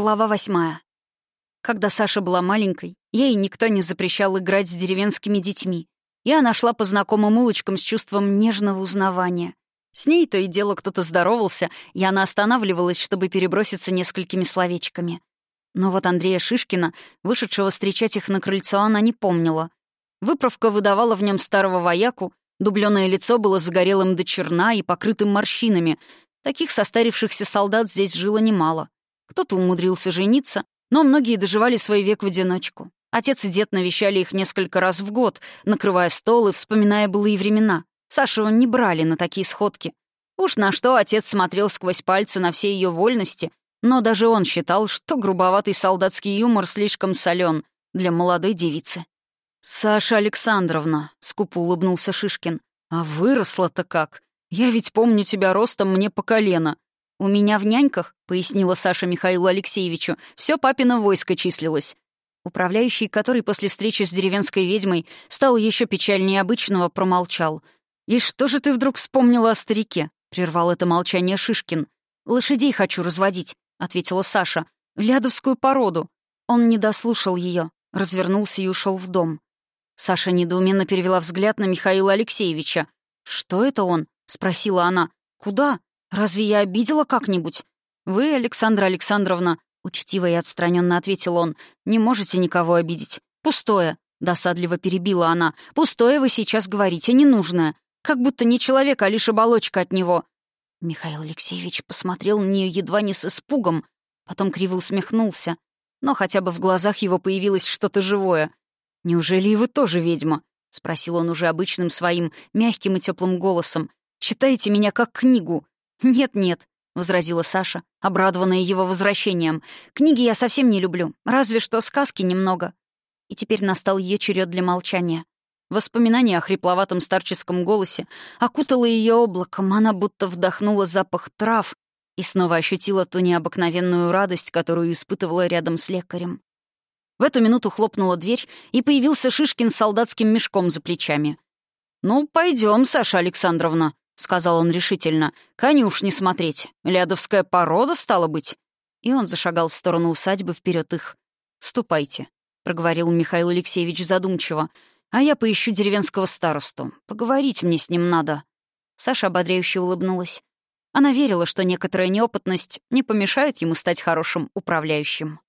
Глава восьмая. Когда Саша была маленькой, ей никто не запрещал играть с деревенскими детьми, и она шла по знакомым улочкам с чувством нежного узнавания. С ней то и дело кто-то здоровался, и она останавливалась, чтобы переброситься несколькими словечками. Но вот Андрея Шишкина, вышедшего встречать их на крыльцо, она не помнила. Выправка выдавала в нем старого вояку, дубленое лицо было загорелым до черна и покрытым морщинами. Таких состарившихся солдат здесь жило немало. Кто-то умудрился жениться, но многие доживали свой век в одиночку. Отец и дед навещали их несколько раз в год, накрывая стол и вспоминая былые времена. Сашу не брали на такие сходки. Уж на что отец смотрел сквозь пальцы на все ее вольности, но даже он считал, что грубоватый солдатский юмор слишком солен для молодой девицы. «Саша Александровна», — скупо улыбнулся Шишкин, — «а выросла-то как? Я ведь помню тебя ростом мне по колено. «У меня в няньках», — пояснила Саша Михаилу Алексеевичу, все папино войско числилось. Управляющий, который после встречи с деревенской ведьмой стал еще печальнее обычного, промолчал. «И что же ты вдруг вспомнила о старике?» — прервал это молчание Шишкин. «Лошадей хочу разводить», — ответила Саша. «Лядовскую породу». Он не дослушал ее, развернулся и ушел в дом. Саша недоуменно перевела взгляд на Михаила Алексеевича. «Что это он?» — спросила она. «Куда?» «Разве я обидела как-нибудь?» «Вы, Александра Александровна», — учтиво и отстраненно ответил он, «не можете никого обидеть. Пустое», — досадливо перебила она. «Пустое вы сейчас говорите, ненужное. Как будто не человек, а лишь оболочка от него». Михаил Алексеевич посмотрел на нее едва не с испугом, потом криво усмехнулся. Но хотя бы в глазах его появилось что-то живое. «Неужели и вы тоже ведьма?» — спросил он уже обычным своим, мягким и теплым голосом. «Читаете меня как книгу. «Нет-нет», — возразила Саша, обрадованная его возвращением. «Книги я совсем не люблю, разве что сказки немного». И теперь настал ее черед для молчания. Воспоминание о хрипловатом старческом голосе окутало ее облаком, она будто вдохнула запах трав и снова ощутила ту необыкновенную радость, которую испытывала рядом с лекарем. В эту минуту хлопнула дверь, и появился Шишкин с солдатским мешком за плечами. «Ну, пойдем, Саша Александровна», — сказал он решительно. «Конюшни смотреть. Лядовская порода, стала быть». И он зашагал в сторону усадьбы вперед их. «Ступайте», — проговорил Михаил Алексеевич задумчиво. «А я поищу деревенского старосту. Поговорить мне с ним надо». Саша ободряюще улыбнулась. Она верила, что некоторая неопытность не помешает ему стать хорошим управляющим.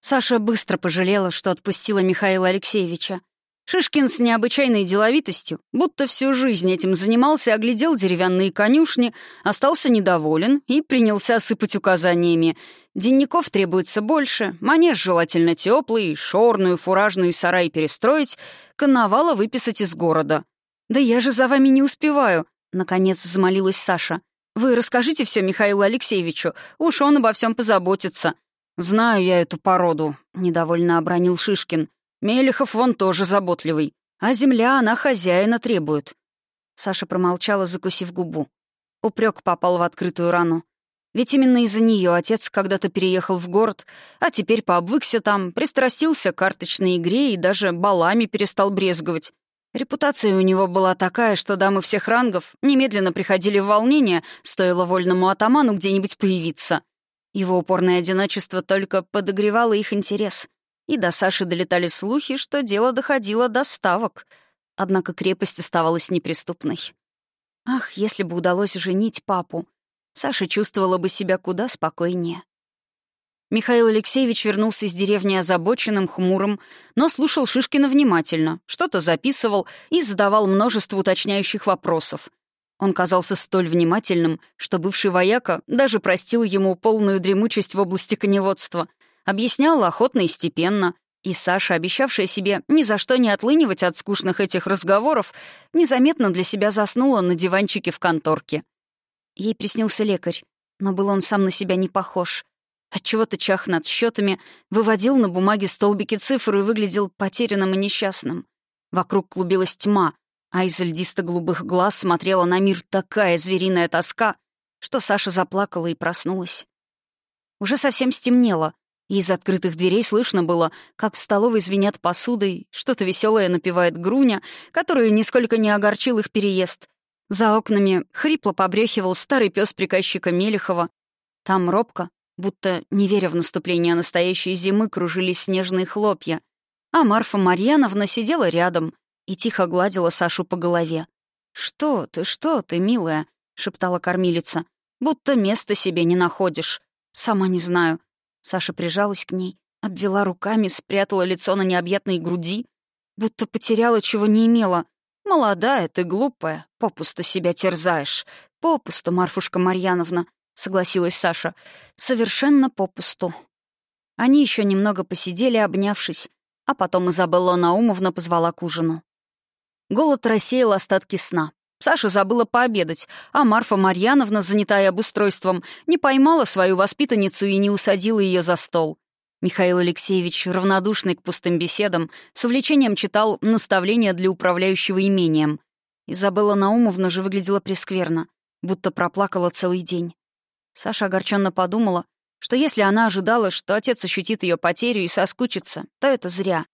Саша быстро пожалела, что отпустила Михаила Алексеевича. Шишкин с необычайной деловитостью, будто всю жизнь этим занимался, оглядел деревянные конюшни, остался недоволен и принялся осыпать указаниями. Денников требуется больше, манеж желательно теплый, шорную, фуражную сарай перестроить, коновала выписать из города. «Да я же за вами не успеваю», — наконец взмолилась Саша. «Вы расскажите все Михаилу Алексеевичу, уж он обо всем позаботится». «Знаю я эту породу», — недовольно обронил Шишкин. Мелехов вон тоже заботливый. А земля, она хозяина требует». Саша промолчала, закусив губу. Упрек попал в открытую рану. Ведь именно из-за нее отец когда-то переехал в город, а теперь пообвыкся там, пристрастился к карточной игре и даже балами перестал брезговать. Репутация у него была такая, что дамы всех рангов немедленно приходили в волнение, стоило вольному атаману где-нибудь появиться. Его упорное одиночество только подогревало их интерес и до Саши долетали слухи, что дело доходило до ставок. Однако крепость оставалась неприступной. Ах, если бы удалось женить папу, Саша чувствовала бы себя куда спокойнее. Михаил Алексеевич вернулся из деревни озабоченным, хмурым, но слушал Шишкина внимательно, что-то записывал и задавал множество уточняющих вопросов. Он казался столь внимательным, что бывший вояка даже простил ему полную дремучесть в области коневодства, Объяснял охотно и степенно. И Саша, обещавшая себе ни за что не отлынивать от скучных этих разговоров, незаметно для себя заснула на диванчике в конторке. Ей приснился лекарь, но был он сам на себя не похож. Отчего-то чах над счетами, выводил на бумаге столбики цифр и выглядел потерянным и несчастным. Вокруг клубилась тьма, а из льдисто-голубых глаз смотрела на мир такая звериная тоска, что Саша заплакала и проснулась. Уже совсем стемнело, из открытых дверей слышно было, как в столовой звенят посудой, что-то веселое напевает Груня, которую нисколько не огорчил их переезд. За окнами хрипло побрехивал старый пес приказчика Мелехова. Там робко, Будто, не веря в наступление настоящей зимы, кружились снежные хлопья. А Марфа Марьяновна сидела рядом и тихо гладила Сашу по голове. «Что ты, что ты, милая?» — шептала кормилица. «Будто места себе не находишь. Сама не знаю». Саша прижалась к ней, обвела руками, спрятала лицо на необъятной груди, будто потеряла, чего не имела. «Молодая ты, глупая, попусту себя терзаешь. Попусту, Марфушка Марьяновна», — согласилась Саша. «Совершенно попусту». Они еще немного посидели, обнявшись, а потом Изабелла Наумовна позвала к ужину. Голод рассеял остатки сна. Саша забыла пообедать, а Марфа Марьяновна, занятая обустройством, не поймала свою воспитанницу и не усадила ее за стол. Михаил Алексеевич, равнодушный к пустым беседам, с увлечением читал наставления для управляющего имением. Изабелла Наумовна же выглядела прескверно, будто проплакала целый день. Саша огорченно подумала, что если она ожидала, что отец ощутит ее потерю и соскучится, то это зря.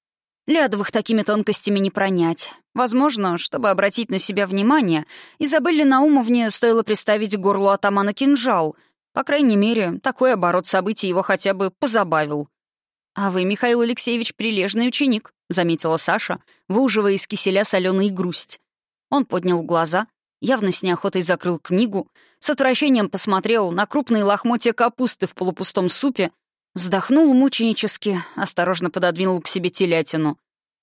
Лядовых такими тонкостями не пронять. Возможно, чтобы обратить на себя внимание, Изабелле Наумовне стоило приставить к горлу атамана кинжал. По крайней мере, такой оборот событий его хотя бы позабавил. «А вы, Михаил Алексеевич, прилежный ученик», — заметила Саша, выуживая из киселя соленый грусть. Он поднял глаза, явно с неохотой закрыл книгу, с отвращением посмотрел на крупные лохмотья капусты в полупустом супе Вздохнул мученически, осторожно пододвинул к себе телятину.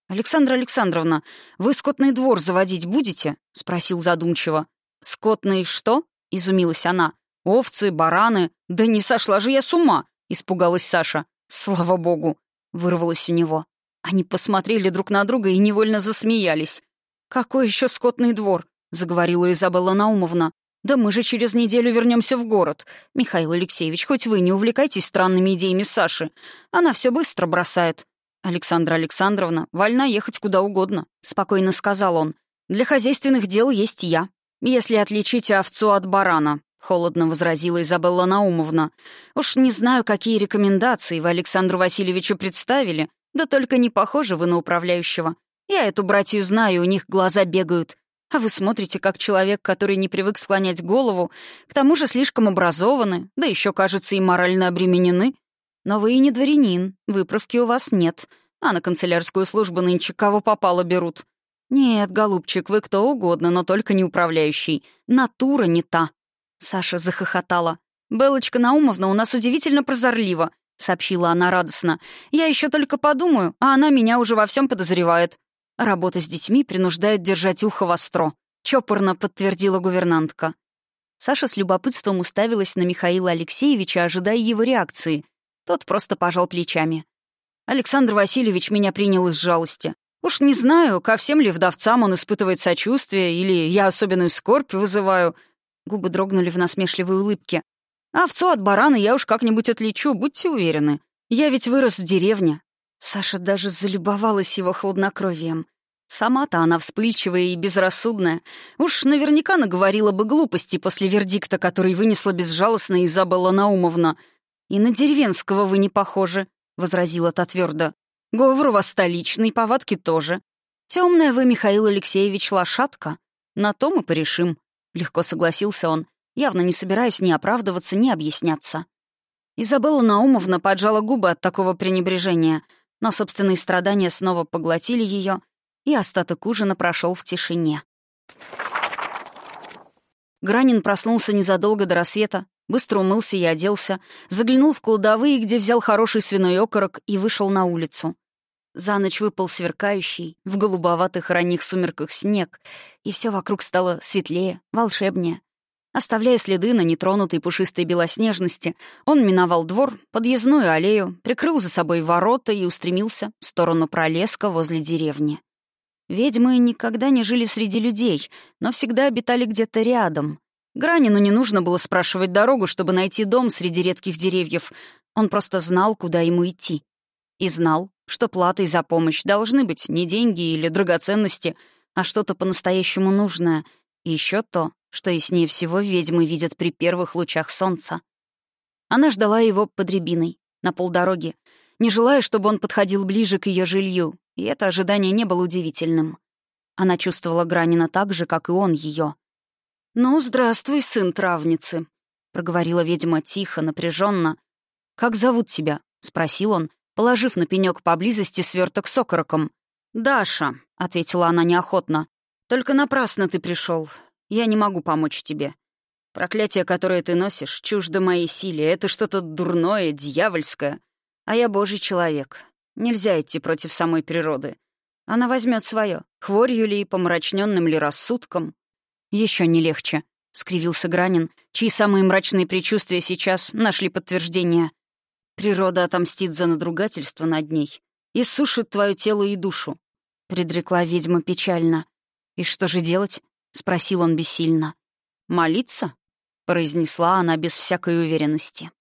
«Александра Александровна, вы скотный двор заводить будете?» — спросил задумчиво. «Скотный что?» — изумилась она. «Овцы, бараны. Да не сошла же я с ума!» — испугалась Саша. «Слава богу!» — вырвалось у него. Они посмотрели друг на друга и невольно засмеялись. «Какой еще скотный двор?» — заговорила Изабелла Наумовна. «Да мы же через неделю вернемся в город. Михаил Алексеевич, хоть вы не увлекайтесь странными идеями Саши. Она все быстро бросает». «Александра Александровна вольна ехать куда угодно», — спокойно сказал он. «Для хозяйственных дел есть я. Если отличить овцу от барана», — холодно возразила Изабелла Наумовна. «Уж не знаю, какие рекомендации вы Александру Васильевичу представили, да только не похожи вы на управляющего. Я эту братью знаю, у них глаза бегают. А вы смотрите, как человек, который не привык склонять голову, к тому же слишком образованы, да еще, кажется, и морально обременены. Но вы и не дворянин, выправки у вас нет, а на канцелярскую службу нынче кого попало берут. Нет, голубчик, вы кто угодно, но только не управляющий. Натура не та. Саша захохотала. «Белочка Наумовна у нас удивительно прозорлива», — сообщила она радостно. «Я еще только подумаю, а она меня уже во всем подозревает. Работа с детьми принуждает держать ухо востро», — чопорно подтвердила гувернантка. Саша с любопытством уставилась на Михаила Алексеевича, ожидая его реакции. Тот просто пожал плечами. «Александр Васильевич меня принял из жалости. Уж не знаю, ко всем ли вдовцам он испытывает сочувствие, или я особенную скорбь вызываю». Губы дрогнули в насмешливой улыбке. «Овцу от барана я уж как-нибудь отличу, будьте уверены. Я ведь вырос в деревне, Саша даже залюбовалась его хладнокровием. Сама-то она вспыльчивая и безрассудная. Уж наверняка наговорила бы глупости после вердикта, который вынесла безжалостная Изабелла Наумовна. «И на деревенского вы не похожи», — возразила та твердо. «Говор у вас столичный, повадки тоже. Темная вы, Михаил Алексеевич, лошадка. На то мы порешим», — легко согласился он, явно не собираясь ни оправдываться, ни объясняться. Изабелла Наумовна поджала губы от такого пренебрежения — но собственные страдания снова поглотили ее, и остаток ужина прошел в тишине. Гранин проснулся незадолго до рассвета, быстро умылся и оделся, заглянул в кладовые, где взял хороший свиной окорок и вышел на улицу. За ночь выпал сверкающий, в голубоватых ранних сумерках снег, и все вокруг стало светлее, волшебнее. Оставляя следы на нетронутой пушистой белоснежности, он миновал двор, подъездную аллею, прикрыл за собой ворота и устремился в сторону пролеска возле деревни. Ведьмы никогда не жили среди людей, но всегда обитали где-то рядом. Гранину не нужно было спрашивать дорогу, чтобы найти дом среди редких деревьев. Он просто знал, куда ему идти. И знал, что платой за помощь должны быть не деньги или драгоценности, а что-то по-настоящему нужное. И еще то, что яснее всего ведьмы видят при первых лучах солнца. Она ждала его под рябиной, на полдороги, не желая, чтобы он подходил ближе к ее жилью, и это ожидание не было удивительным. Она чувствовала Гранина так же, как и он ее. «Ну, здравствуй, сын травницы», — проговорила ведьма тихо, напряженно, «Как зовут тебя?» — спросил он, положив на пенек поблизости сверток с окороком. «Даша», — ответила она неохотно. «Только напрасно ты пришел. Я не могу помочь тебе. Проклятие, которое ты носишь, чуждо моей силе. Это что-то дурное, дьявольское. А я божий человек. Нельзя идти против самой природы. Она возьмет свое, хворью ли и помрачненным ли рассудком. Еще не легче», — скривился Гранин, чьи самые мрачные предчувствия сейчас нашли подтверждение. Природа отомстит за надругательство над ней и сушит твое тело и душу», — предрекла ведьма печально. «И что же делать?» — спросил он бессильно. «Молиться?» — произнесла она без всякой уверенности.